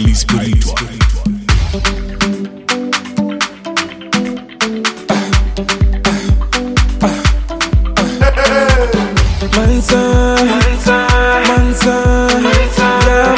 highly spiritual. Mansa, Mansa, Mansa, Mansa,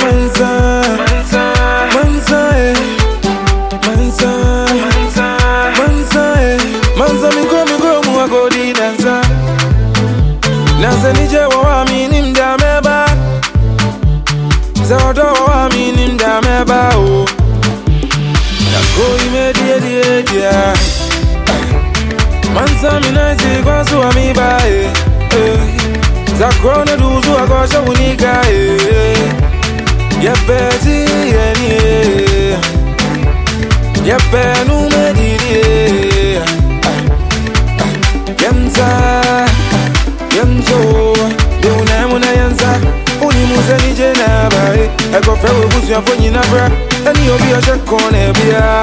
lady Mansa minazi kwa suwa miba eh. Za krona duzu akosha unika eh. Yepezi yeni Yepenu medini Yemza Yemzo Yunamuna yenza Unimuze nije nabae eh. Ekofewe kusu yafo nyinabra Eni obi ashe kone biya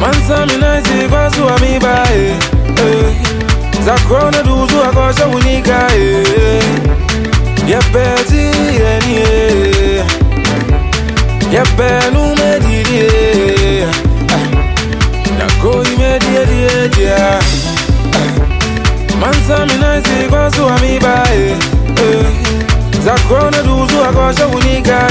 mansa minazi bazuwa mibaye eh, eh. zakhona duzuwa kosha unika eh, yabezi yeni yabelumedilie ah. nakoimediediedia mansa ah. minazi bazuwa mibaye zakhona duzuwa kosha unika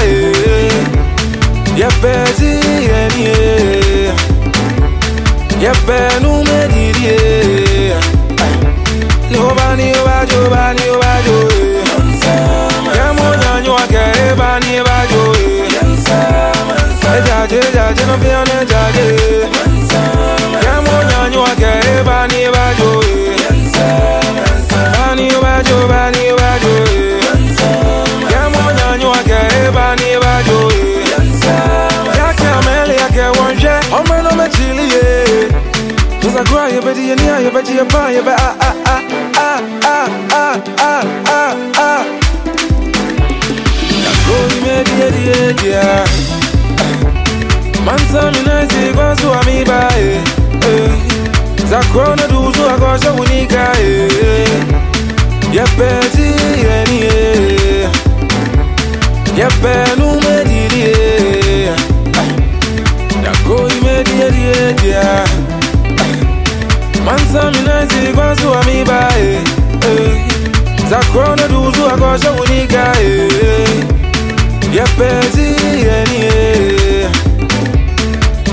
fione jade Kemo nyanyo ke bani bajo Bani bajo bani bajo Kemo nyanyo ke bani bajo Yake amele yake wonje Omeno mechilie Tuza kwa yebedi yenia yebedi yeba yeba ah ah mansa minazi kwanzi wamiba eh, eh. zakhona duzu akosha kunika eh, yepeti yeni eh. yepenu medilie eh. dakoyi mediyediedia eh. eh mansa minazi kwanzi wamiba eh, eh. zakhona duzu akosha kunika eh.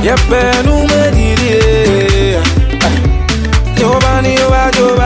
Yep, nume diri Jehovah ni Jehovah Jehovah.